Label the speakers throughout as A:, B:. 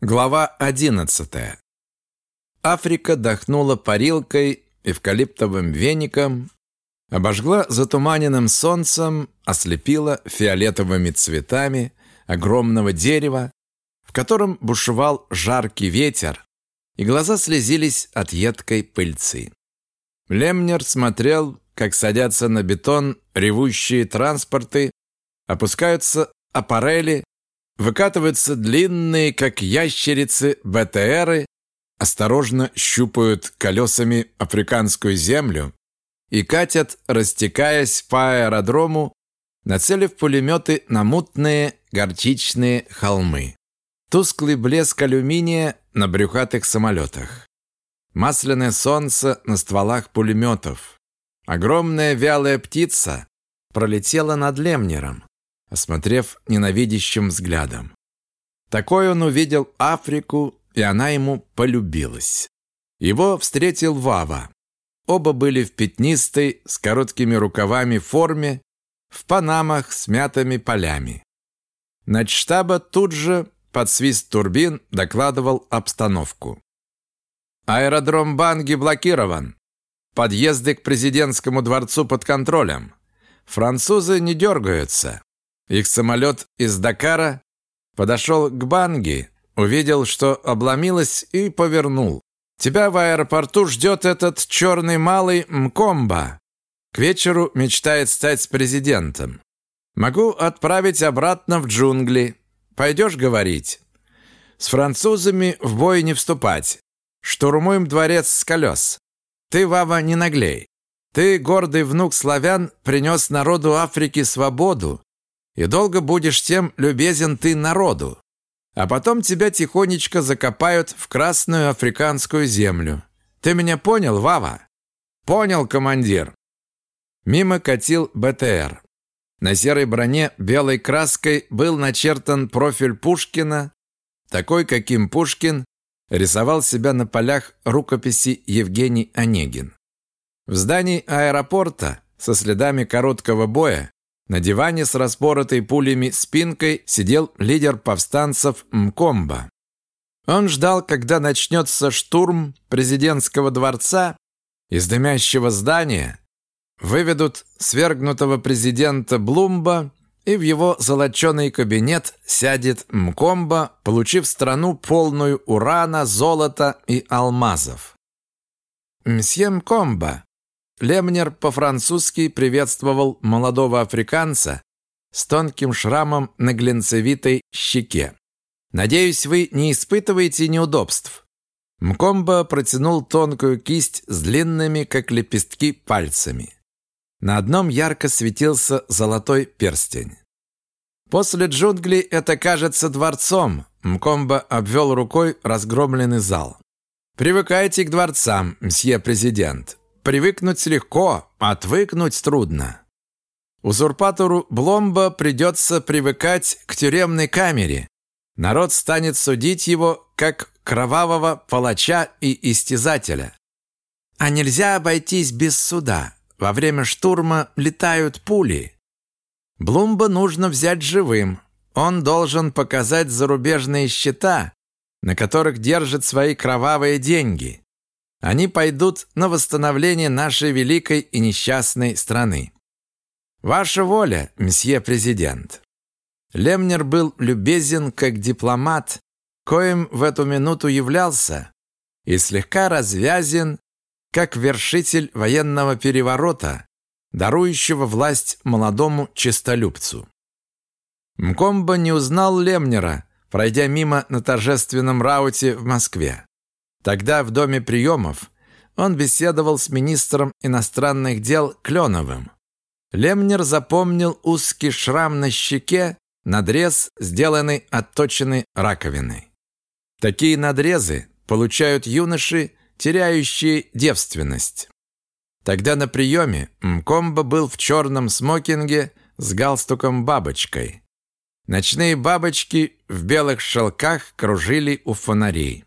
A: Глава 11. Африка дохнула парилкой, эвкалиптовым веником, обожгла затуманенным солнцем, ослепила фиолетовыми цветами огромного дерева, в котором бушевал жаркий ветер, и глаза слезились от едкой пыльцы. Лемнер смотрел, как садятся на бетон ревущие транспорты, опускаются аппарели, Выкатываются длинные, как ящерицы, БТРы, осторожно щупают колесами африканскую землю и катят, растекаясь по аэродрому, нацелив пулеметы на мутные горчичные холмы. Тусклый блеск алюминия на брюхатых самолетах. Масляное солнце на стволах пулеметов. Огромная вялая птица пролетела над Лемнером осмотрев ненавидящим взглядом. Такой он увидел Африку, и она ему полюбилась. Его встретил Вава. Оба были в пятнистой, с короткими рукавами форме, в панамах с мятыми полями. Начштаба тут же, под свист турбин, докладывал обстановку. Аэродром Банги блокирован. Подъезды к президентскому дворцу под контролем. Французы не дергаются. Их самолет из Дакара подошел к Банги, увидел, что обломилось, и повернул. Тебя в аэропорту ждет этот черный малый Мкомба. К вечеру мечтает стать президентом. Могу отправить обратно в джунгли. Пойдешь говорить? С французами в бой не вступать. Штурмуем дворец с колес. Ты, Вава, не наглей. Ты, гордый внук славян, принес народу Африки свободу, и долго будешь тем любезен ты народу. А потом тебя тихонечко закопают в красную африканскую землю. Ты меня понял, Вава? Понял, командир. Мимо катил БТР. На серой броне белой краской был начертан профиль Пушкина, такой, каким Пушкин рисовал себя на полях рукописи Евгений Онегин. В здании аэропорта со следами короткого боя на диване с распоротой пулями спинкой сидел лидер повстанцев Мкомба. Он ждал, когда начнется штурм президентского дворца. Из дымящего здания выведут свергнутого президента Блумба, и в его золоченый кабинет сядет Мкомба, получив страну полную урана, золота и алмазов. «Мсье Мкомба, Лемнер по-французски приветствовал молодого африканца с тонким шрамом на глинцевитой щеке. «Надеюсь, вы не испытываете неудобств». Мкомба протянул тонкую кисть с длинными, как лепестки, пальцами. На одном ярко светился золотой перстень. «После джунглей это кажется дворцом», Мкомба обвел рукой разгромленный зал. «Привыкайте к дворцам, мсье президент. Привыкнуть легко, отвыкнуть трудно. Узурпатору Бломба придется привыкать к тюремной камере. Народ станет судить его как кровавого палача и истязателя. А нельзя обойтись без суда. Во время штурма летают пули. Блумба нужно взять живым. Он должен показать зарубежные счета, на которых держит свои кровавые деньги. Они пойдут на восстановление нашей великой и несчастной страны. Ваша воля, месье президент. Лемнер был любезен как дипломат, коим в эту минуту являлся, и слегка развязен, как вершитель военного переворота, дарующего власть молодому честолюбцу. Мкомба не узнал Лемнера, пройдя мимо на торжественном рауте в Москве. Тогда в доме приемов он беседовал с министром иностранных дел Кленовым. Лемнер запомнил узкий шрам на щеке, надрез, сделанный отточенной раковиной. Такие надрезы получают юноши, теряющие девственность. Тогда на приеме Мкомба был в черном смокинге с галстуком-бабочкой. Ночные бабочки в белых шелках кружили у фонарей.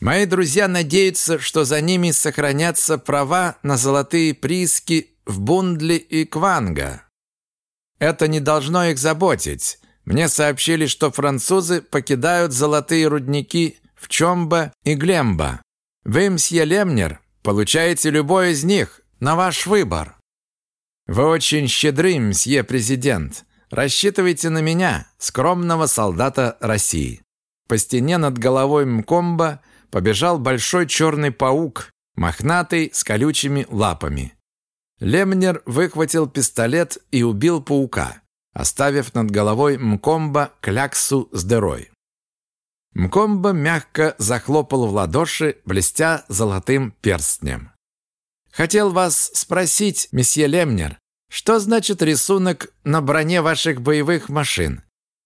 A: Мои друзья надеются, что за ними сохранятся права на золотые прииски в Бундли и Кванга. Это не должно их заботить. Мне сообщили, что французы покидают золотые рудники в Чомба и Глемба. Вы, мсье Лемнер, получаете любой из них, на ваш выбор. Вы очень щедры, мсье президент. Рассчитывайте на меня, скромного солдата России. По стене над головой Мкомба побежал большой черный паук, мохнатый, с колючими лапами. Лемнер выхватил пистолет и убил паука, оставив над головой Мкомба кляксу с дырой. Мкомба мягко захлопал в ладоши, блестя золотым перстнем. «Хотел вас спросить, месье Лемнер, что значит рисунок на броне ваших боевых машин?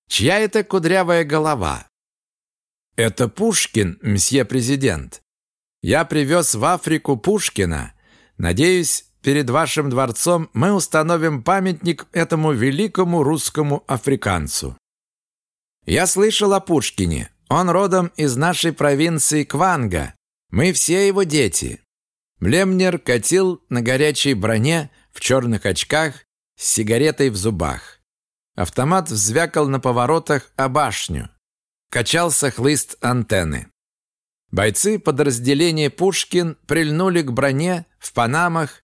A: Чья это кудрявая голова?» «Это Пушкин, месье президент. Я привез в Африку Пушкина. Надеюсь, перед вашим дворцом мы установим памятник этому великому русскому африканцу». «Я слышал о Пушкине. Он родом из нашей провинции Кванга. Мы все его дети». Млемнер катил на горячей броне в черных очках с сигаретой в зубах. Автомат взвякал на поворотах о башню. Качался хлыст антенны. Бойцы подразделения «Пушкин» прильнули к броне в панамах,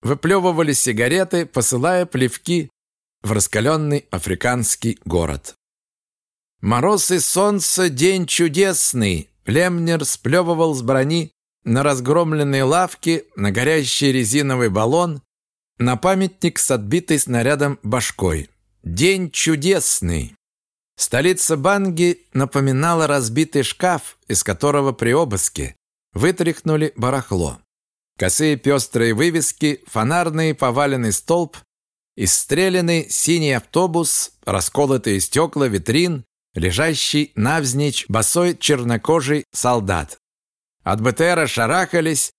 A: выплевывали сигареты, посылая плевки в раскаленный африканский город. Мороз и солнце, день чудесный. Лемнер сплевывал с брони на разгромленной лавке, на горящий резиновый баллон, на памятник с отбитой снарядом башкой. День чудесный. Столица Банги напоминала разбитый шкаф, из которого при обыске вытряхнули барахло. Косые пестрые вывески, фонарный поваленный столб, истреленный синий автобус, расколотые стекла витрин, лежащий навзничь босой чернокожий солдат. От БТРа шарахались,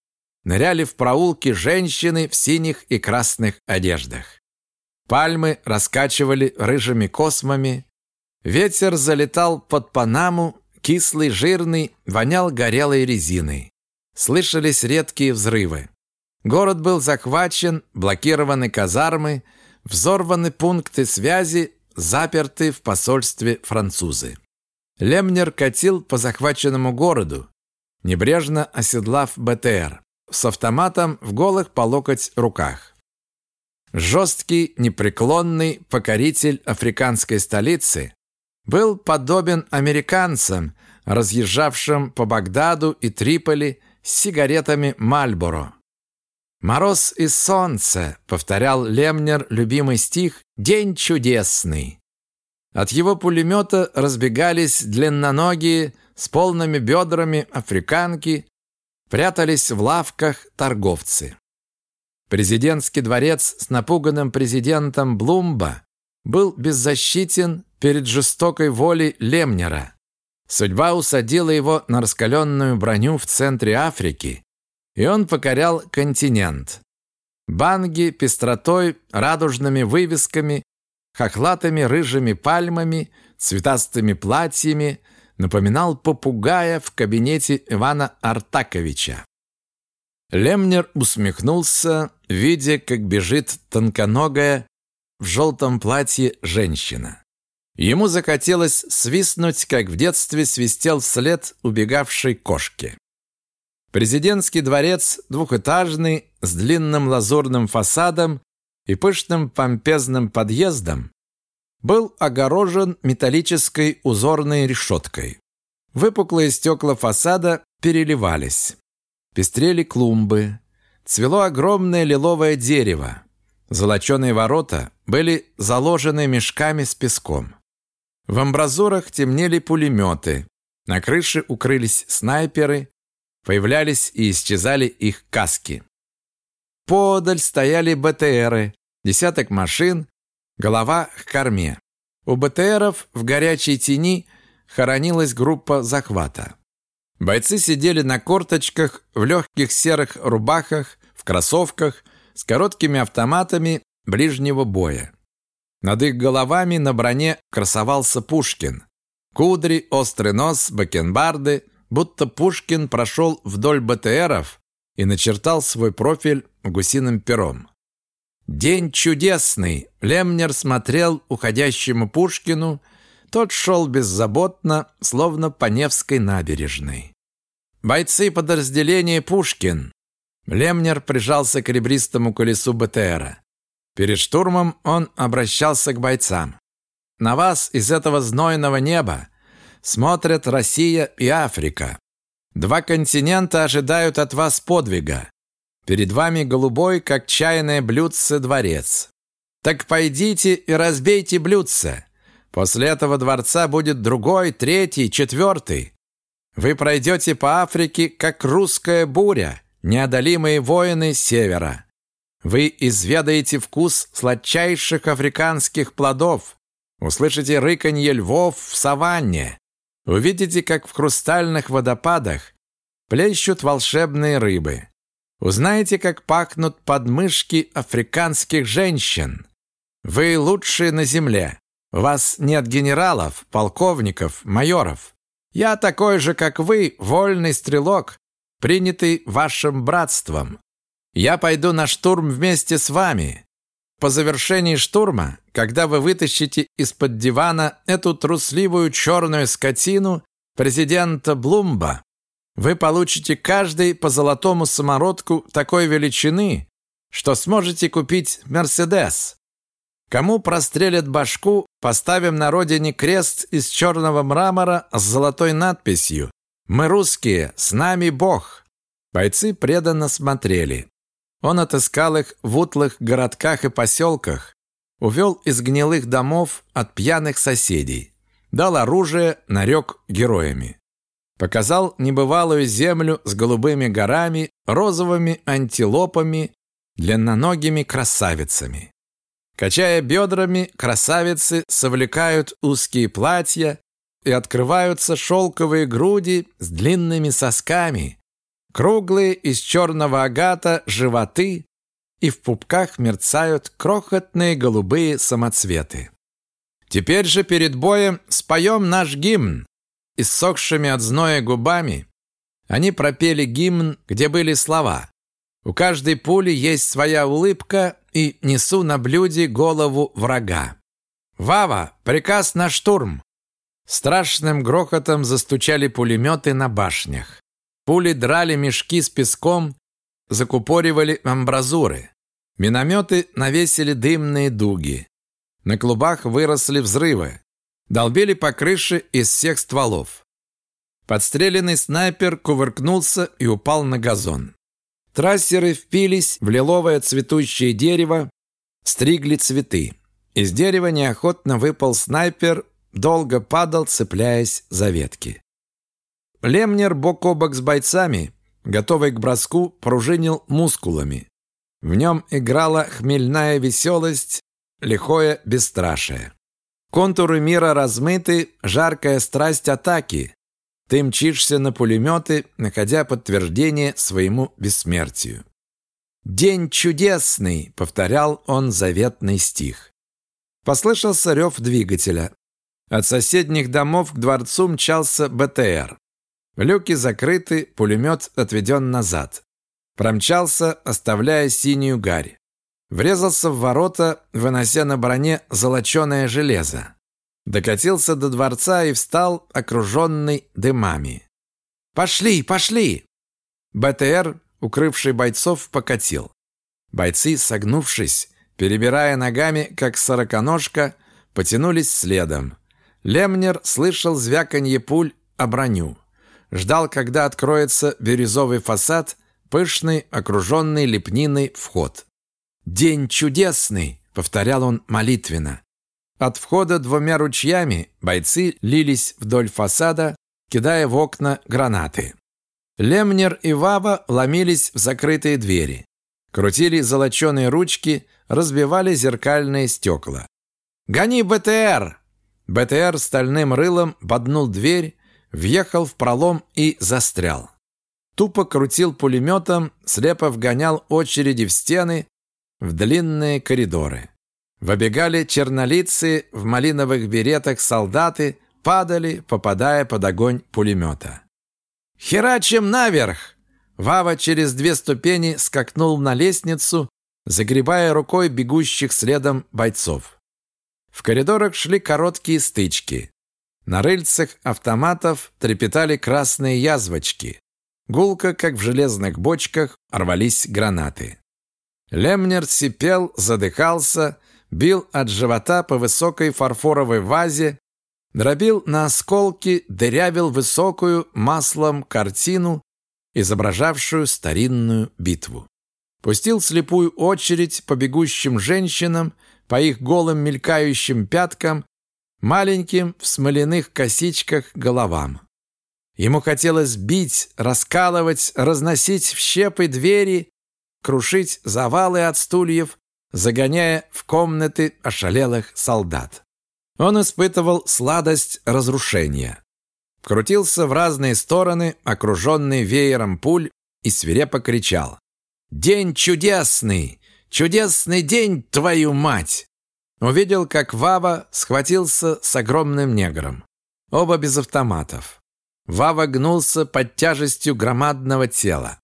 A: ныряли в проулки женщины в синих и красных одеждах. Пальмы раскачивали рыжими космами, ветер залетал под Панаму, кислый, жирный, вонял горелой резиной. Слышались редкие взрывы. Город был захвачен, блокированы казармы, взорваны пункты связи, заперты в посольстве французы. Лемнер катил по захваченному городу, небрежно оседлав БТР, с автоматом в голых по локоть руках. Жесткий, непреклонный покоритель африканской столицы был подобен американцам, разъезжавшим по Багдаду и Триполи с сигаретами Мальборо. «Мороз и солнце», — повторял Лемнер любимый стих, «день чудесный». От его пулемета разбегались длинноногие с полными бедрами африканки, прятались в лавках торговцы. Президентский дворец с напуганным президентом Блумба был беззащитен перед жестокой волей Лемнера. Судьба усадила его на раскаленную броню в центре Африки, и он покорял континент. Банги пестротой, радужными вывесками, хохлатыми рыжими пальмами, цветастыми платьями напоминал попугая в кабинете Ивана Артаковича. Лемнер усмехнулся, видя, как бежит тонконогая в желтом платье женщина. Ему захотелось свистнуть, как в детстве свистел вслед убегавшей кошки. Президентский дворец, двухэтажный, с длинным лазурным фасадом и пышным помпезным подъездом, был огорожен металлической узорной решеткой. Выпуклые стекла фасада переливались. Пестрели клумбы. Цвело огромное лиловое дерево. Золоченые ворота были заложены мешками с песком. В амбразурах темнели пулеметы. На крыше укрылись снайперы, Появлялись и исчезали их каски. Подаль стояли БТРы, десяток машин, голова к корме. У БТРов в горячей тени хоронилась группа захвата. Бойцы сидели на корточках, в легких серых рубахах, в кроссовках, с короткими автоматами ближнего боя. Над их головами на броне красовался Пушкин. Кудри, острый нос, бакенбарды, будто Пушкин прошел вдоль БТРов и начертал свой профиль гусиным пером. День чудесный. Лемнер смотрел уходящему Пушкину Тот шел беззаботно, словно по Невской набережной. Бойцы подразделения «Пушкин». Лемнер прижался к ребристому колесу БТРа. Перед штурмом он обращался к бойцам. «На вас из этого знойного неба смотрят Россия и Африка. Два континента ожидают от вас подвига. Перед вами голубой, как чайное блюдце, дворец. Так пойдите и разбейте блюдце. После этого дворца будет другой, третий, четвертый. Вы пройдете по Африке, как русская буря, неодолимые воины севера. Вы изведаете вкус сладчайших африканских плодов, услышите рыканье львов в саванне, увидите, как в хрустальных водопадах плещут волшебные рыбы. Узнаете, как пахнут подмышки африканских женщин. Вы лучшие на земле. У вас нет генералов, полковников, майоров. Я такой же, как вы, вольный стрелок, принятый вашим братством. Я пойду на штурм вместе с вами. По завершении штурма, когда вы вытащите из-под дивана эту трусливую черную скотину президента Блумба, вы получите каждый по золотому самородку такой величины, что сможете купить Мерседес. Кому прострелят башку, поставим на родине крест из черного мрамора с золотой надписью «Мы русские, с нами Бог». Бойцы преданно смотрели. Он отыскал их в утлых городках и поселках, увел из гнилых домов от пьяных соседей, дал оружие, нарек героями. Показал небывалую землю с голубыми горами, розовыми антилопами, длинноногими красавицами. Качая бедрами, красавицы совлекают узкие платья и открываются шелковые груди с длинными сосками, круглые из черного агата животы и в пупках мерцают крохотные голубые самоцветы. Теперь же перед боем споем наш гимн. Иссохшими от зноя губами они пропели гимн, где были слова у каждой пули есть своя улыбка, и несу на блюде голову врага. «Вава, приказ на штурм!» Страшным грохотом застучали пулеметы на башнях. Пули драли мешки с песком, закупоривали амбразуры. Минометы навесили дымные дуги. На клубах выросли взрывы. Долбили по крыше из всех стволов. Подстреленный снайпер кувыркнулся и упал на газон. Трассеры впились в лиловое цветущее дерево, стригли цветы. Из дерева неохотно выпал снайпер, долго падал, цепляясь за ветки. Лемнер бок о бок с бойцами, готовый к броску, пружинил мускулами. В нем играла хмельная веселость, лихое бесстрашие. Контуры мира размыты, жаркая страсть атаки. Ты мчишься на пулеметы, находя подтверждение своему бессмертию. «День чудесный!» — повторял он заветный стих. Послышался рев двигателя. От соседних домов к дворцу мчался БТР. Люки закрыты, пулемет отведен назад. Промчался, оставляя синюю гарь. Врезался в ворота, вынося на броне золоченое железо. Докатился до дворца и встал, окруженный дымами. «Пошли, пошли!» БТР, укрывший бойцов, покатил. Бойцы, согнувшись, перебирая ногами, как сороконожка, потянулись следом. Лемнер слышал звяканье пуль о броню. Ждал, когда откроется бирюзовый фасад, пышный, окруженный лепниной вход. «День чудесный!» — повторял он молитвенно. От входа двумя ручьями бойцы лились вдоль фасада, кидая в окна гранаты. Лемнер и Вава ломились в закрытые двери. Крутили золоченые ручки, разбивали зеркальные стекла. «Гони БТР!» БТР стальным рылом боднул дверь, въехал в пролом и застрял. Тупо крутил пулеметом, слепо вгонял очереди в стены, в длинные коридоры. Выбегали чернолицы в малиновых беретах солдаты, падали, попадая под огонь пулемета. «Херачим наверх!» Вава через две ступени скакнул на лестницу, загребая рукой бегущих следом бойцов. В коридорах шли короткие стычки. На рыльцах автоматов трепетали красные язвочки. Гулко, как в железных бочках, рвались гранаты. Лемнер сипел, задыхался, бил от живота по высокой фарфоровой вазе, дробил на осколки, дырявил высокую маслом картину, изображавшую старинную битву. Пустил слепую очередь по бегущим женщинам, по их голым мелькающим пяткам, маленьким в смоляных косичках головам. Ему хотелось бить, раскалывать, разносить в щепы двери, крушить завалы от стульев, загоняя в комнаты ошалелых солдат. Он испытывал сладость разрушения. Крутился в разные стороны, окруженный веером пуль, и свирепо кричал. «День чудесный! Чудесный день, твою мать!» Увидел, как Вава схватился с огромным негром. Оба без автоматов. Вава гнулся под тяжестью громадного тела.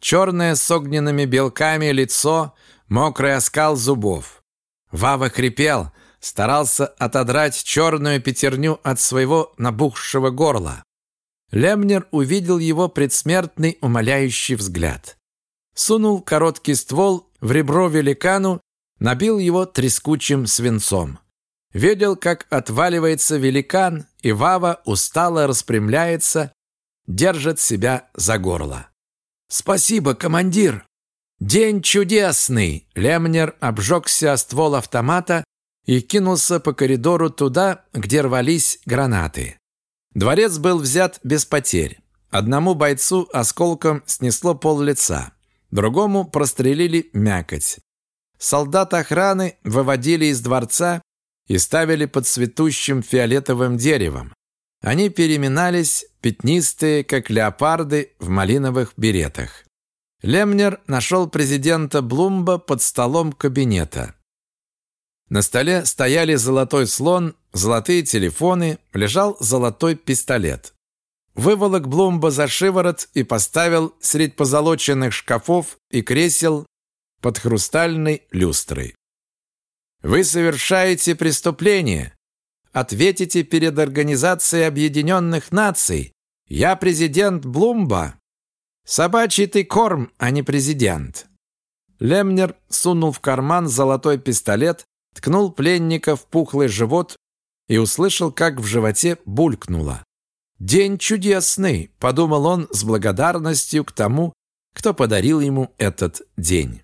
A: Черное с огненными белками лицо, мокрый оскал зубов. Вава хрипел, старался отодрать черную пятерню от своего набухшего горла. Лемнер увидел его предсмертный умоляющий взгляд. Сунул короткий ствол в ребро великану, набил его трескучим свинцом. Видел, как отваливается великан, и Вава устало распрямляется, держит себя за горло. «Спасибо, командир!» «День чудесный!» Лемнер обжегся о ствол автомата и кинулся по коридору туда, где рвались гранаты. Дворец был взят без потерь. Одному бойцу осколком снесло пол лица, другому прострелили мякоть. Солдат охраны выводили из дворца и ставили под цветущим фиолетовым деревом. Они переминались, пятнистые, как леопарды, в малиновых беретах. Лемнер нашел президента Блумба под столом кабинета. На столе стояли золотой слон, золотые телефоны, лежал золотой пистолет. Выволок Блумба за шиворот и поставил средь позолоченных шкафов и кресел под хрустальной люстрой. Вы совершаете преступление. Ответите перед Организацией Объединенных Наций. Я президент Блумба. Собачий ты корм, а не президент. Лемнер сунул в карман золотой пистолет, ткнул пленника в пухлый живот и услышал, как в животе булькнуло. «День чудесный!» – подумал он с благодарностью к тому, кто подарил ему этот день.